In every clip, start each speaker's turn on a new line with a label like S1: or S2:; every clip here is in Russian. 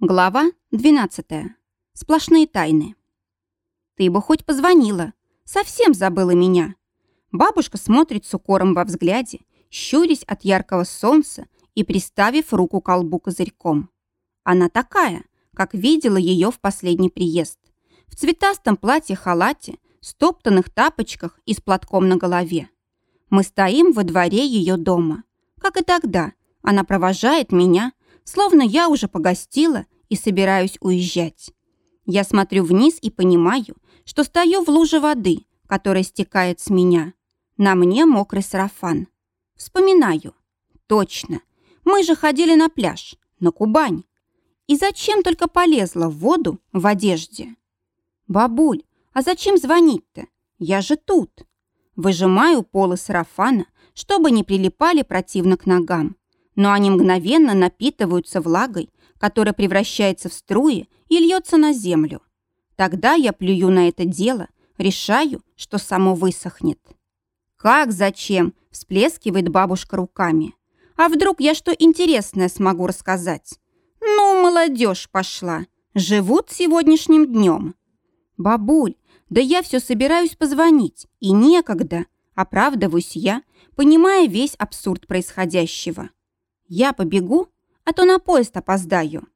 S1: Глава 12. Сплошные тайны. Ты бы хоть позвонила. Совсем забыла меня. Бабушка смотрит с укором во взгляде, щурясь от яркого солнца и приставив руку к колбу козырьком. Она такая, как видела ее в последний приезд. В цветастом платье-халате, стоптанных тапочках и с платком на голове. Мы стоим во дворе ее дома. Как и тогда, она провожает меня, словно я уже погостила и собираюсь уезжать. Я смотрю вниз и понимаю, что стою в луже воды, которая стекает с меня. На мне мокрый сарафан. Вспоминаю. Точно. Мы же ходили на пляж, на Кубань. И зачем только полезла в воду в одежде? Бабуль, а зачем звонить-то? Я же тут. Выжимаю полы сарафана, чтобы не прилипали противно к ногам но они мгновенно напитываются влагой, которая превращается в струи и льется на землю. Тогда я плюю на это дело, решаю, что само высохнет. «Как, зачем?» – всплескивает бабушка руками. «А вдруг я что интересное смогу рассказать?» «Ну, молодежь пошла. Живут сегодняшним днем». «Бабуль, да я все собираюсь позвонить, и некогда», – оправдываюсь я, понимая весь абсурд происходящего. Я побегу, а то на поезд опоздаю.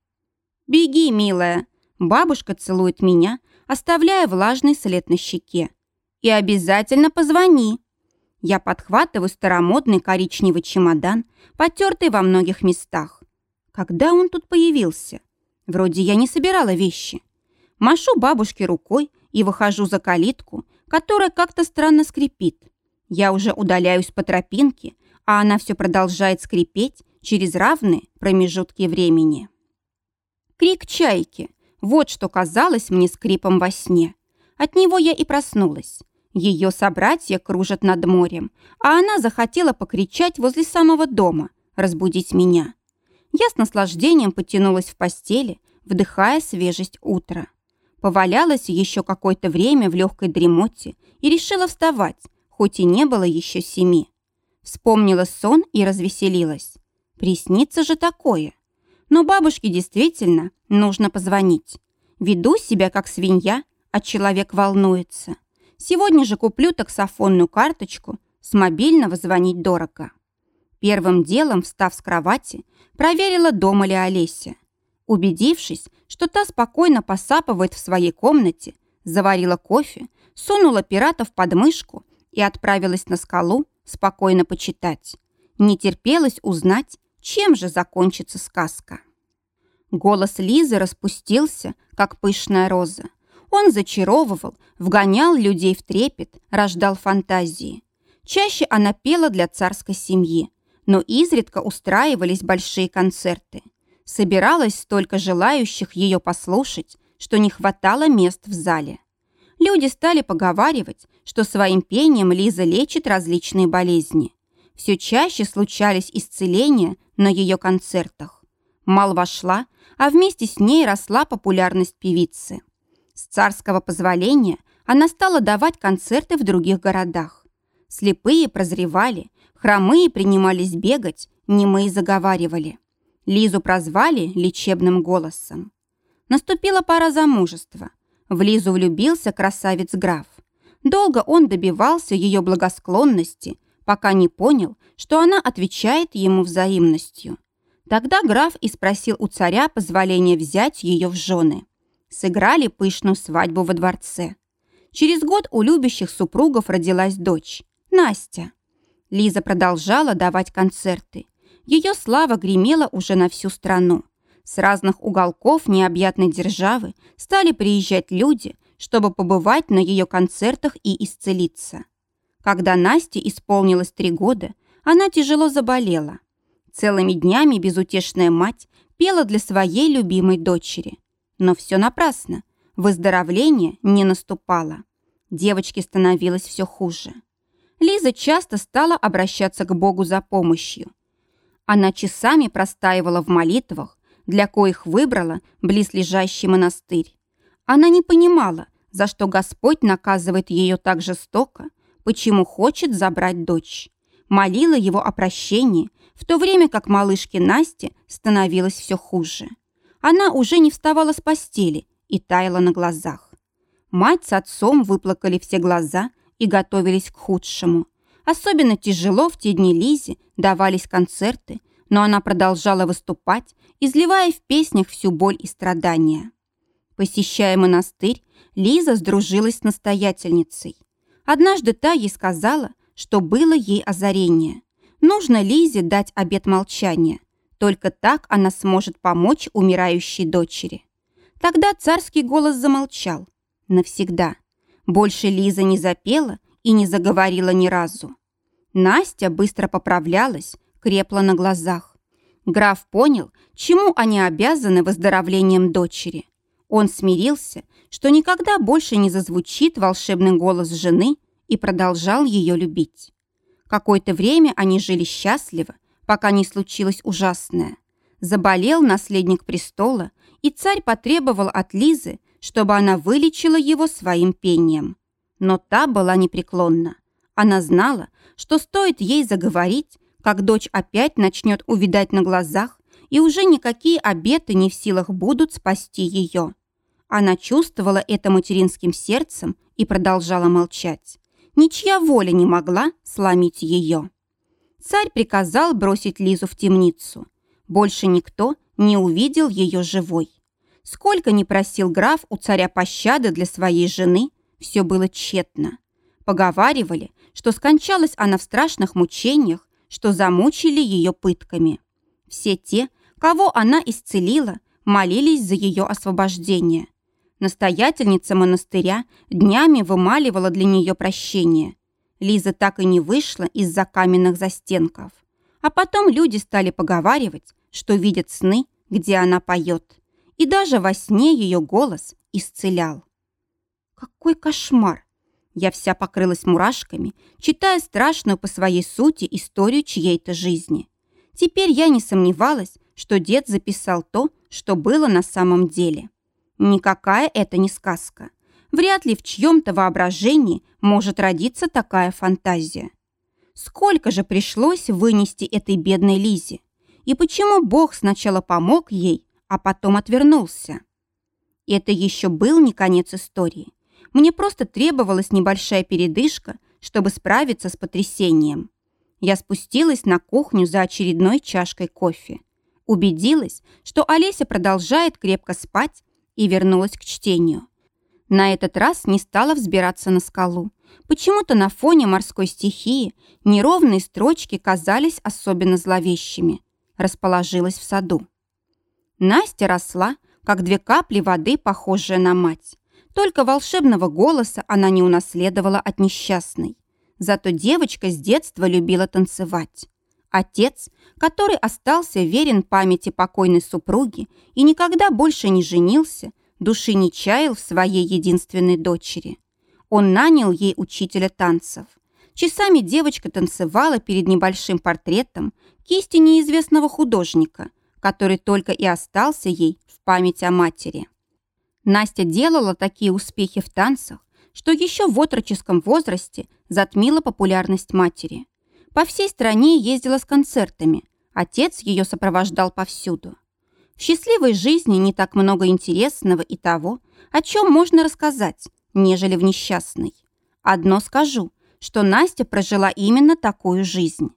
S1: Беги, милая. Бабушка целует меня, оставляя влажный след на щеке. И обязательно позвони. Я подхватываю старомодный коричневый чемодан, потертый во многих местах. Когда он тут появился? Вроде я не собирала вещи. Машу бабушке рукой и выхожу за калитку, которая как-то странно скрипит. Я уже удаляюсь по тропинке, а она все продолжает скрипеть, через равные промежутки времени. Крик чайки – вот что казалось мне скрипом во сне. От него я и проснулась. Ее собратья кружат над морем, а она захотела покричать возле самого дома, разбудить меня. Я с наслаждением потянулась в постели, вдыхая свежесть утра. Повалялась еще какое-то время в легкой дремоте и решила вставать, хоть и не было еще семи. Вспомнила сон и развеселилась. Приснится же такое. Но бабушке действительно нужно позвонить. Веду себя как свинья, а человек волнуется. Сегодня же куплю таксофонную карточку, с мобильного звонить дорого. Первым делом, встав с кровати, проверила, дома ли Олеся. Убедившись, что та спокойно посапывает в своей комнате, заварила кофе, сунула пирата в подмышку и отправилась на скалу спокойно почитать. Не терпелось узнать, чем же закончится сказка? Голос Лизы распустился, как пышная роза. Он зачаровывал, вгонял людей в трепет, рождал фантазии. Чаще она пела для царской семьи, но изредка устраивались большие концерты. Собиралось столько желающих ее послушать, что не хватало мест в зале. Люди стали поговаривать, что своим пением Лиза лечит различные болезни. Все чаще случались исцеления на ее концертах. Мал вошла, а вместе с ней росла популярность певицы. С царского позволения она стала давать концерты в других городах. Слепые прозревали, хромые принимались бегать, немые заговаривали. Лизу прозвали лечебным голосом. Наступила пора замужества. В Лизу влюбился красавец-граф. Долго он добивался ее благосклонности – пока не понял, что она отвечает ему взаимностью. Тогда граф и спросил у царя позволения взять ее в жены. Сыграли пышную свадьбу во дворце. Через год у любящих супругов родилась дочь, Настя. Лиза продолжала давать концерты. Ее слава гремела уже на всю страну. С разных уголков необъятной державы стали приезжать люди, чтобы побывать на ее концертах и исцелиться. Когда Насте исполнилось три года, она тяжело заболела. Целыми днями безутешная мать пела для своей любимой дочери. Но все напрасно. Выздоровление не наступало. Девочке становилось все хуже. Лиза часто стала обращаться к Богу за помощью. Она часами простаивала в молитвах, для коих выбрала близлежащий монастырь. Она не понимала, за что Господь наказывает ее так жестоко, почему хочет забрать дочь. Молила его о прощении, в то время как малышке Насте становилось все хуже. она уже не вставала с постели и таяла на глазах. Мать с отцом выплакали все глаза и готовились к худшему. Особенно тяжело в те дни Лизе давались концерты, но она продолжала выступать, изливая в песнях всю боль и страдания. Посещая монастырь, Лиза сдружилась с настоятельницей. Однажды та ей сказала, что было ей озарение. Нужно Лизе дать обет молчания. Только так она сможет помочь умирающей дочери. Тогда царский голос замолчал. Навсегда. Больше Лиза не запела и не заговорила ни разу. Настя быстро поправлялась, крепла на глазах. Граф понял, чему они обязаны выздоровлением дочери. Он смирился, что никогда больше не зазвучит волшебный голос жены и продолжал ее любить. Какое-то время они жили счастливо, пока не случилось ужасное. Заболел наследник престола, и царь потребовал от Лизы, чтобы она вылечила его своим пением. Но та была непреклонна. Она знала, что стоит ей заговорить, как дочь опять начнет увидать на глазах, и уже никакие обеты не в силах будут спасти ее. Она чувствовала это материнским сердцем и продолжала молчать. Ничья воля не могла сломить ее. Царь приказал бросить Лизу в темницу. Больше никто не увидел ее живой. Сколько ни просил граф у царя пощады для своей жены, все было тщетно. Поговаривали, что скончалась она в страшных мучениях, что замучили ее пытками. Все те, кого она исцелила, молились за ее освобождение. Настоятельница монастыря днями вымаливала для нее прощение. Лиза так и не вышла из-за каменных застенков. А потом люди стали поговаривать, что видят сны, где она поет. И даже во сне ее голос исцелял. Какой кошмар! Я вся покрылась мурашками, читая страшную по своей сути историю чьей-то жизни. Теперь я не сомневалась, что дед записал то, что было на самом деле. Никакая это не сказка. Вряд ли в чьем-то воображении может родиться такая фантазия. Сколько же пришлось вынести этой бедной Лизе? И почему Бог сначала помог ей, а потом отвернулся? Это еще был не конец истории. Мне просто требовалась небольшая передышка, чтобы справиться с потрясением. Я спустилась на кухню за очередной чашкой кофе. Убедилась, что Олеся продолжает крепко спать и вернулась к чтению. На этот раз не стала взбираться на скалу. Почему-то на фоне морской стихии неровные строчки казались особенно зловещими. Расположилась в саду. Настя росла, как две капли воды, похожая на мать. Только волшебного голоса она не унаследовала от несчастной. Зато девочка с детства любила танцевать. Отец, который остался верен памяти покойной супруги и никогда больше не женился, души не чаял в своей единственной дочери. Он нанял ей учителя танцев. Часами девочка танцевала перед небольшим портретом кисти неизвестного художника, который только и остался ей в память о матери. Настя делала такие успехи в танцах, что еще в отроческом возрасте затмила популярность матери. По всей стране ездила с концертами. Отец ее сопровождал повсюду. В счастливой жизни не так много интересного и того, о чем можно рассказать, нежели в несчастной. Одно скажу, что Настя прожила именно такую жизнь.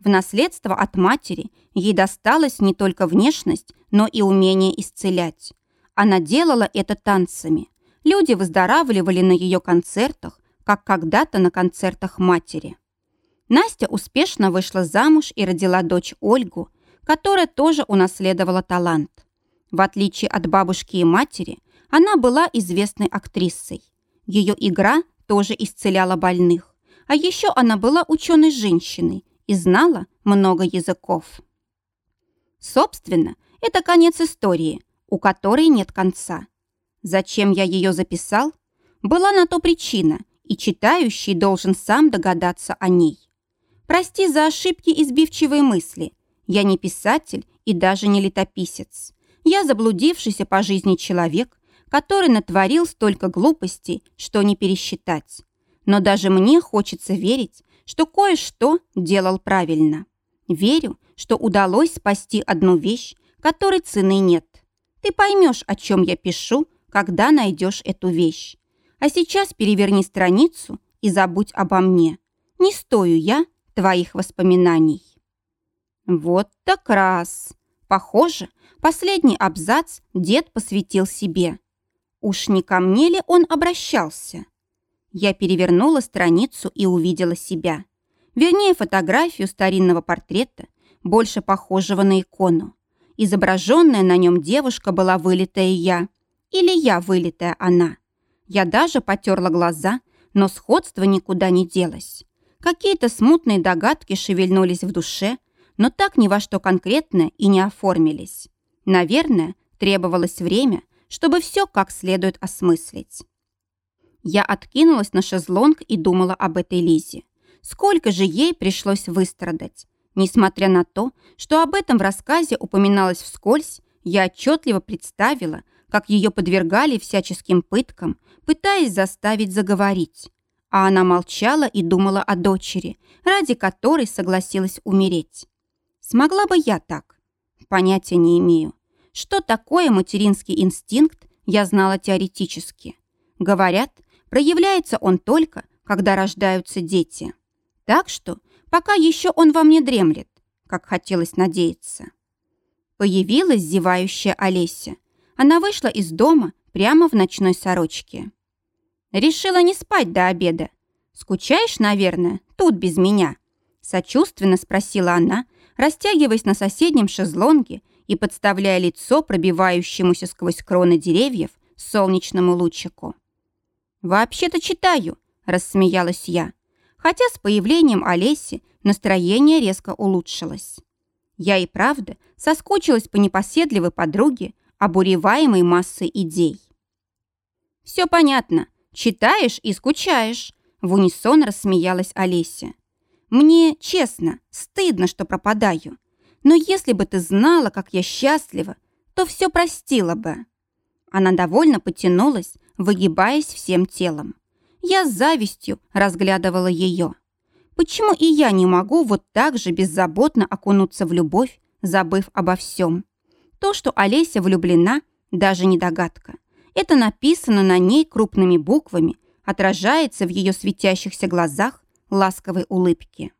S1: В наследство от матери ей досталась не только внешность, но и умение исцелять. Она делала это танцами. Люди выздоравливали на ее концертах, как когда-то на концертах матери. Настя успешно вышла замуж и родила дочь Ольгу, которая тоже унаследовала талант. В отличие от бабушки и матери, она была известной актрисой. Ее игра тоже исцеляла больных. А еще она была ученой женщиной и знала много языков. Собственно, это конец истории, у которой нет конца. Зачем я ее записал? Была на то причина, и читающий должен сам догадаться о ней. Прости за ошибки и сбивчивые мысли. Я не писатель и даже не летописец. Я заблудившийся по жизни человек, который натворил столько глупостей, что не пересчитать. Но даже мне хочется верить, что кое-что делал правильно. Верю, что удалось спасти одну вещь, которой цены нет. Ты поймешь, о чем я пишу, когда найдешь эту вещь. А сейчас переверни страницу и забудь обо мне. Не стою я твоих воспоминаний. Вот так раз. Похоже, последний абзац дед посвятил себе. Уж не ко мне ли он обращался? Я перевернула страницу и увидела себя. Вернее, фотографию старинного портрета, больше похожего на икону. Изображенная на нем девушка была вылитая я. Или я вылитая она. Я даже потерла глаза, но сходство никуда не делось. Какие-то смутные догадки шевельнулись в душе, но так ни во что конкретное и не оформились. Наверное, требовалось время, чтобы все как следует осмыслить. Я откинулась на шезлонг и думала об этой Лизе. Сколько же ей пришлось выстрадать. Несмотря на то, что об этом в рассказе упоминалось вскользь, я отчетливо представила, как ее подвергали всяческим пыткам, пытаясь заставить заговорить. А она молчала и думала о дочери, ради которой согласилась умереть. Смогла бы я так? Понятия не имею. Что такое материнский инстинкт, я знала теоретически. Говорят, проявляется он только, когда рождаются дети. Так что пока еще он во мне дремлет, как хотелось надеяться. Появилась зевающая Олеся. Она вышла из дома прямо в ночной сорочке. Решила не спать до обеда. Скучаешь, наверное, тут без меня? Сочувственно спросила она, растягиваясь на соседнем шезлонге и подставляя лицо пробивающемуся сквозь кроны деревьев солнечному лучику. «Вообще-то читаю», — рассмеялась я хотя с появлением Олеси настроение резко улучшилось. Я и правда соскучилась по непоседливой подруге, обуреваемой массой идей. «Все понятно. Читаешь и скучаешь», — в унисон рассмеялась Олеся. «Мне, честно, стыдно, что пропадаю. Но если бы ты знала, как я счастлива, то все простила бы». Она довольно потянулась, выгибаясь всем телом. Я с завистью разглядывала ее. Почему и я не могу вот так же беззаботно окунуться в любовь, забыв обо всем? То, что Олеся влюблена, даже не догадка. Это написано на ней крупными буквами, отражается в ее светящихся глазах ласковой улыбки.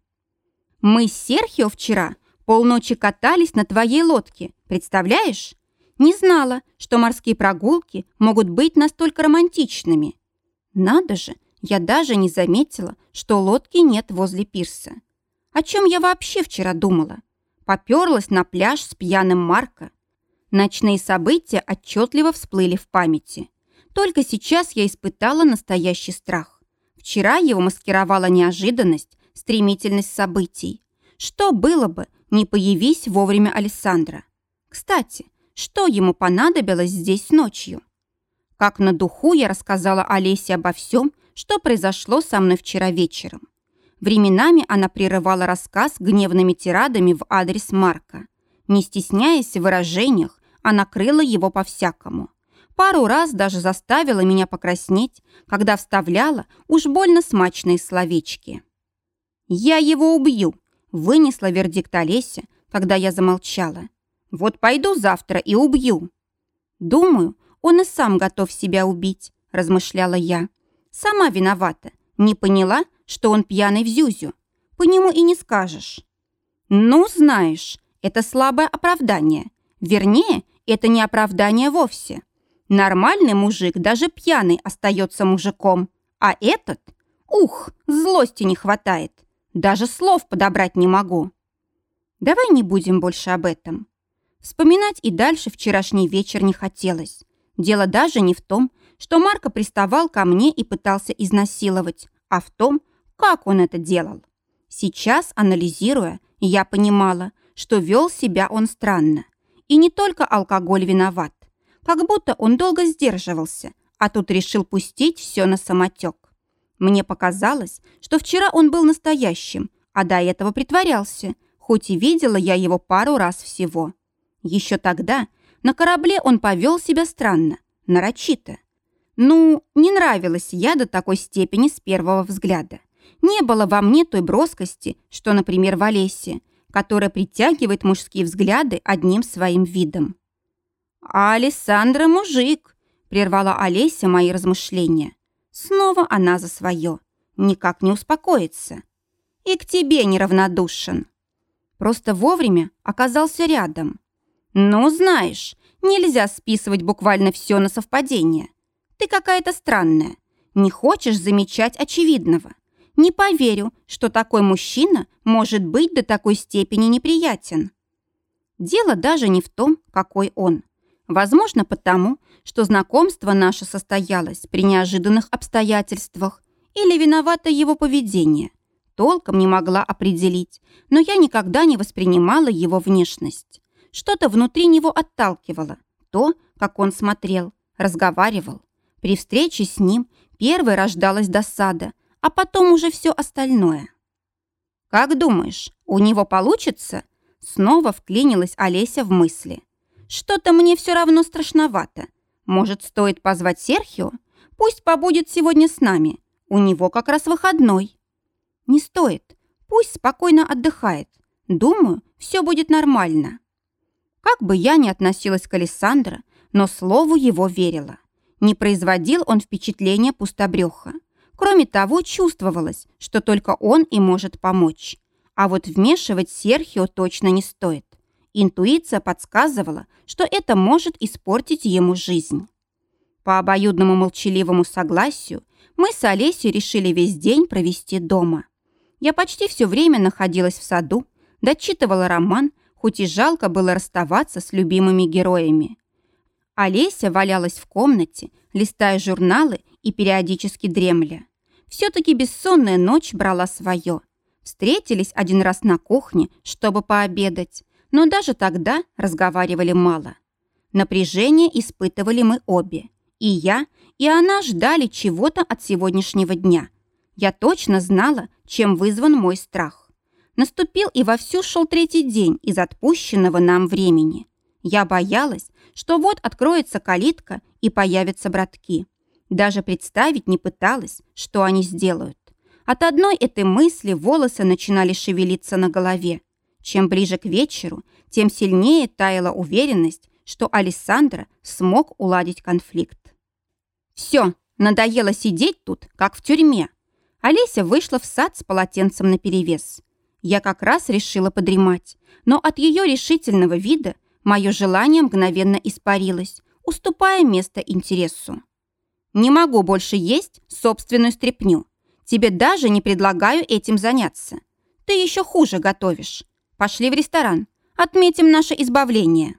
S1: «Мы с Серхио вчера полночи катались на твоей лодке, представляешь? Не знала, что морские прогулки могут быть настолько романтичными. Надо же, я даже не заметила, что лодки нет возле пирса. О чем я вообще вчера думала? Поперлась на пляж с пьяным Марко. Ночные события отчетливо всплыли в памяти. Только сейчас я испытала настоящий страх. Вчера его маскировала неожиданность, стремительность событий. Что было бы, не появись вовремя Александра? Кстати, что ему понадобилось здесь ночью? Как на духу я рассказала Олесе обо всем, что произошло со мной вчера вечером. Временами она прерывала рассказ гневными тирадами в адрес Марка. Не стесняясь в выражениях, она крыла его по-всякому. Пару раз даже заставила меня покраснеть, когда вставляла уж больно смачные словечки. «Я его убью», — вынесла вердикт Олеся, когда я замолчала. «Вот пойду завтра и убью». Думаю, он и сам готов себя убить», – размышляла я. «Сама виновата. Не поняла, что он пьяный в Зюзю. По нему и не скажешь». «Ну, знаешь, это слабое оправдание. Вернее, это не оправдание вовсе. Нормальный мужик, даже пьяный, остается мужиком. А этот? Ух, злости не хватает. Даже слов подобрать не могу. Давай не будем больше об этом. Вспоминать и дальше вчерашний вечер не хотелось. Дело даже не в том, что Марко приставал ко мне и пытался изнасиловать, а в том, как он это делал. Сейчас, анализируя, я понимала, что вел себя он странно. И не только алкоголь виноват. Как будто он долго сдерживался, а тут решил пустить все на самотек. Мне показалось, что вчера он был настоящим, а до этого притворялся, хоть и видела я его пару раз всего. Еще тогда на корабле он повел себя странно, нарочито. Ну, не нравилась я до такой степени с первого взгляда. Не было во мне той броскости, что, например, в Олесе, которая притягивает мужские взгляды одним своим видом. «А Александра мужик», — прервала Олеся мои размышления. Снова она за свое. Никак не успокоится. И к тебе неравнодушен. Просто вовремя оказался рядом. Ну, знаешь, нельзя списывать буквально все на совпадение. Ты какая-то странная. Не хочешь замечать очевидного. Не поверю, что такой мужчина может быть до такой степени неприятен. Дело даже не в том, какой он. Возможно, потому, что знакомство наше состоялось при неожиданных обстоятельствах или виновато его поведение. Толком не могла определить, но я никогда не воспринимала его внешность. Что-то внутри него отталкивало. То, как он смотрел, разговаривал. При встрече с ним первой рождалась досада, а потом уже все остальное. «Как думаешь, у него получится?» Снова вклинилась Олеся в мысли. «Что-то мне все равно страшновато. Может, стоит позвать Серхио? Пусть побудет сегодня с нами. У него как раз выходной». «Не стоит. Пусть спокойно отдыхает. Думаю, все будет нормально». Как бы я ни относилась к Александру, но слову его верила. Не производил он впечатления пустобреха. Кроме того, чувствовалось, что только он и может помочь. А вот вмешивать Серхио точно не стоит. Интуиция подсказывала, что это может испортить ему жизнь. По обоюдному молчаливому согласию мы с Олесей решили весь день провести дома. Я почти все время находилась в саду, дочитывала роман, хоть и жалко было расставаться с любимыми героями. Олеся валялась в комнате, листая журналы и периодически дремля. Все-таки бессонная ночь брала свое. Встретились один раз на кухне, чтобы пообедать, но даже тогда разговаривали мало. Напряжение испытывали мы обе. И я, и она ждали чего-то от сегодняшнего дня. Я точно знала, чем вызван мой страх. Наступил и вовсю шел третий день из отпущенного нам времени. Я боялась, что вот откроется калитка и появятся братки. Даже представить не пыталась, что они сделают. От одной этой мысли волосы начинали шевелиться на голове. Чем ближе к вечеру, тем сильнее таяла уверенность, что Александра смог уладить конфликт. «Все, надоело сидеть тут, как в тюрьме». Олеся вышла в сад с полотенцем наперевес. Я как раз решила подремать, но от ее решительного вида мое желание мгновенно испарилось, уступая место интересу. Не могу больше есть собственную стряпню. Тебе даже не предлагаю этим заняться. Ты еще хуже готовишь. Пошли в ресторан. Отметим наше избавление».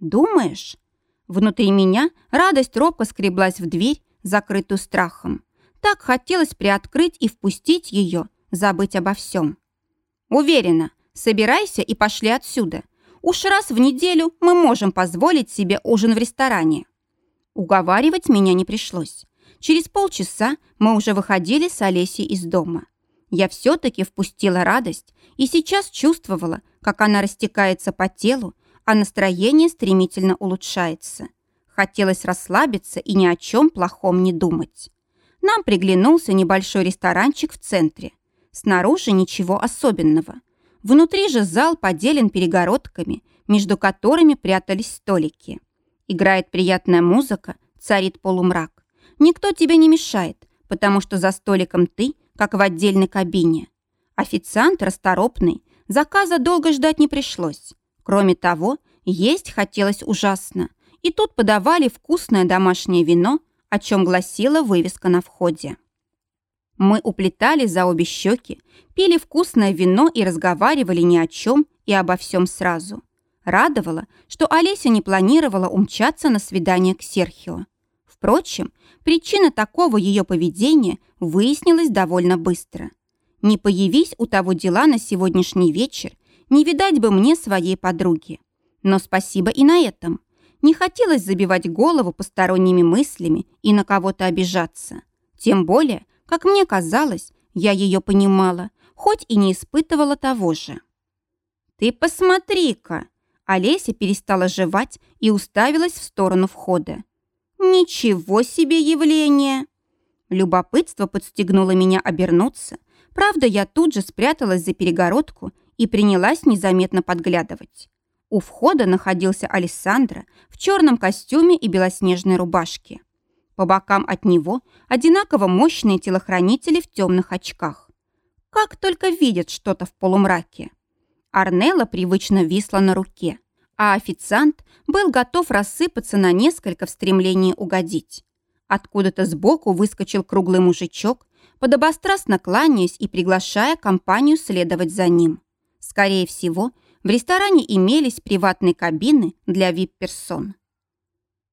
S1: «Думаешь?» Внутри меня радость робко скреблась в дверь, закрытую страхом. Так хотелось приоткрыть и впустить ее, забыть обо всем. «Уверена, собирайся и пошли отсюда. Уж раз в неделю мы можем позволить себе ужин в ресторане». Уговаривать меня не пришлось. Через полчаса мы уже выходили с Олесей из дома. Я все-таки впустила радость и сейчас чувствовала, как она растекается по телу, а настроение стремительно улучшается. Хотелось расслабиться и ни о чем плохом не думать. Нам приглянулся небольшой ресторанчик в центре. Снаружи ничего особенного. Внутри же зал поделен перегородками, между которыми прятались столики. Играет приятная музыка, царит полумрак. Никто тебе не мешает, потому что за столиком ты, как в отдельной кабине. Официант расторопный, заказа долго ждать не пришлось. Кроме того, есть хотелось ужасно. И тут подавали вкусное домашнее вино, о чем гласила вывеска на входе. Мы уплетали за обе щеки, пили вкусное вино и разговаривали ни о чем и обо всем сразу. Радовало, что Олеся не планировала умчаться на свидание к Серхио. Впрочем, причина такого ее поведения выяснилась довольно быстро. Не появись у того дела на сегодняшний вечер, не видать бы мне своей подруги. Но спасибо и на этом. Не хотелось забивать голову посторонними мыслями и на кого-то обижаться. Тем более, как мне казалось, я ее понимала, хоть и не испытывала того же. «Ты посмотри-ка!» Олеся перестала жевать и уставилась в сторону входа. «Ничего себе явление!» Любопытство подстегнуло меня обернуться. Правда, я тут же спряталась за перегородку и принялась незаметно подглядывать. У входа находился Алессандро в черном костюме и белоснежной рубашке. По бокам от него одинаково мощные телохранители в темных очках. Как только видят что-то в полумраке. Арнелла привычно висла на руке, а официант был готов рассыпаться на несколько в стремлении угодить. Откуда-то сбоку выскочил круглый мужичок, подобострастно кланяясь и приглашая компанию следовать за ним. Скорее всего, в ресторане имелись приватные кабины для вип-персон.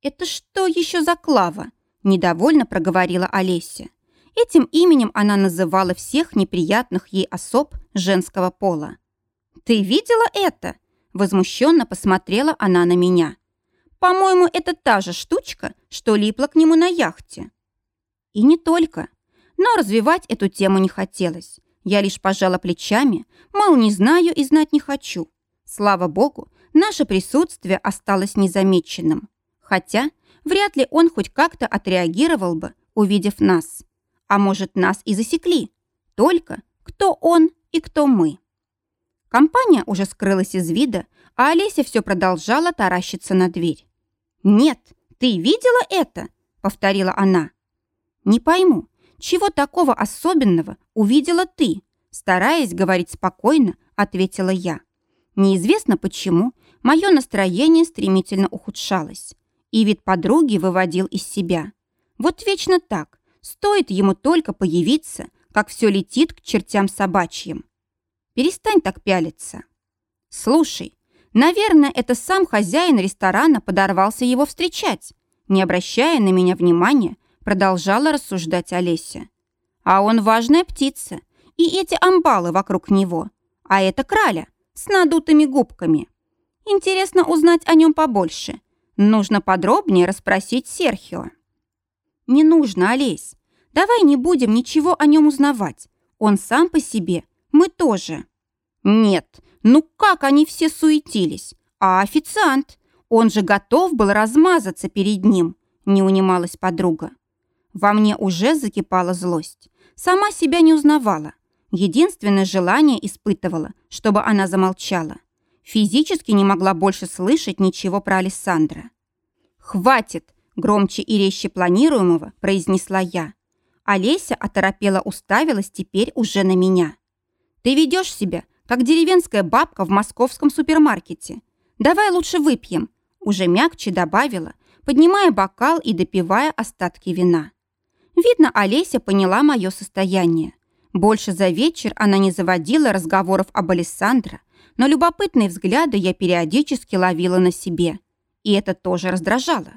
S1: «Это что еще за Клава?» – недовольно проговорила Олеся. Этим именем она называла всех неприятных ей особ женского пола. «Ты видела это?» – возмущенно посмотрела она на меня. «По-моему, это та же штучка, что липла к нему на яхте». И не только. Но развивать эту тему не хотелось. Я лишь пожала плечами, мол, не знаю и знать не хочу. Слава богу, наше присутствие осталось незамеченным. Хотя вряд ли он хоть как-то отреагировал бы, увидев нас. А может, нас и засекли. Только кто он и кто мы. Компания уже скрылась из вида, а Олеся все продолжала таращиться на дверь. «Нет, ты видела это?» — повторила она. «Не пойму, чего такого особенного увидела ты?» Стараясь говорить спокойно, ответила я. Неизвестно почему, мое настроение стремительно ухудшалось, и вид подруги выводил из себя. Вот вечно так, стоит ему только появиться, как все летит к чертям собачьим. Перестань так пялиться. Слушай, наверное, это сам хозяин ресторана подорвался его встречать. Не обращая на меня внимания, продолжала рассуждать Олеся. А он важная птица, и эти амбалы вокруг него. А это краля, с надутыми губками. Интересно узнать о нем побольше. Нужно подробнее расспросить Серхио. Не нужно, Олесь. Давай не будем ничего о нем узнавать. Он сам по себе, мы тоже. Нет, ну как они все суетились? А официант? Он же готов был размазаться перед ним, не унималась подруга. Во мне уже закипала злость. Сама себя не узнавала. Единственное желание испытывала, чтобы она замолчала. Физически не могла больше слышать ничего про Александра. «Хватит!» – громче и резче планируемого произнесла я. Олеся оторопела уставилась теперь уже на меня. «Ты ведешь себя, как деревенская бабка в московском супермаркете. Давай лучше выпьем», – уже мягче добавила, поднимая бокал и допивая остатки вина. Видно, Олеся поняла мое состояние. Больше за вечер она не заводила разговоров об Александре, но любопытные взгляды я периодически ловила на себе. И это тоже раздражало.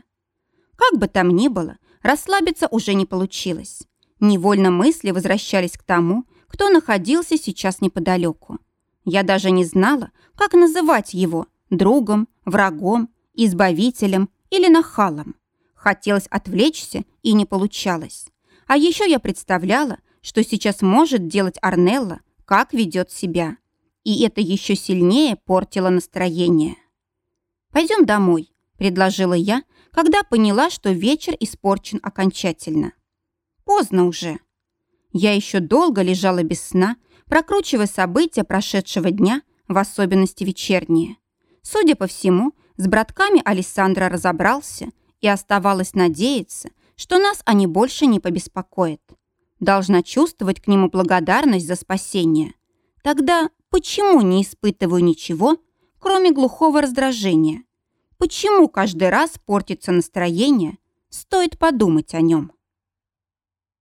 S1: Как бы там ни было, расслабиться уже не получилось. Невольно мысли возвращались к тому, кто находился сейчас неподалеку. Я даже не знала, как называть его – другом, врагом, избавителем или нахалом. Хотелось отвлечься, и не получалось. А еще я представляла, что сейчас может делать Арнелла, как ведет себя. И это еще сильнее портило настроение. «Пойдем домой», — предложила я, когда поняла, что вечер испорчен окончательно. Поздно уже. Я еще долго лежала без сна, прокручивая события прошедшего дня, в особенности вечерние. Судя по всему, с братками Александра разобрался, и оставалось надеяться, что нас они больше не побеспокоят должна чувствовать к нему благодарность за спасение. Тогда почему не испытываю ничего, кроме глухого раздражения? Почему каждый раз портится настроение? Стоит подумать о нем.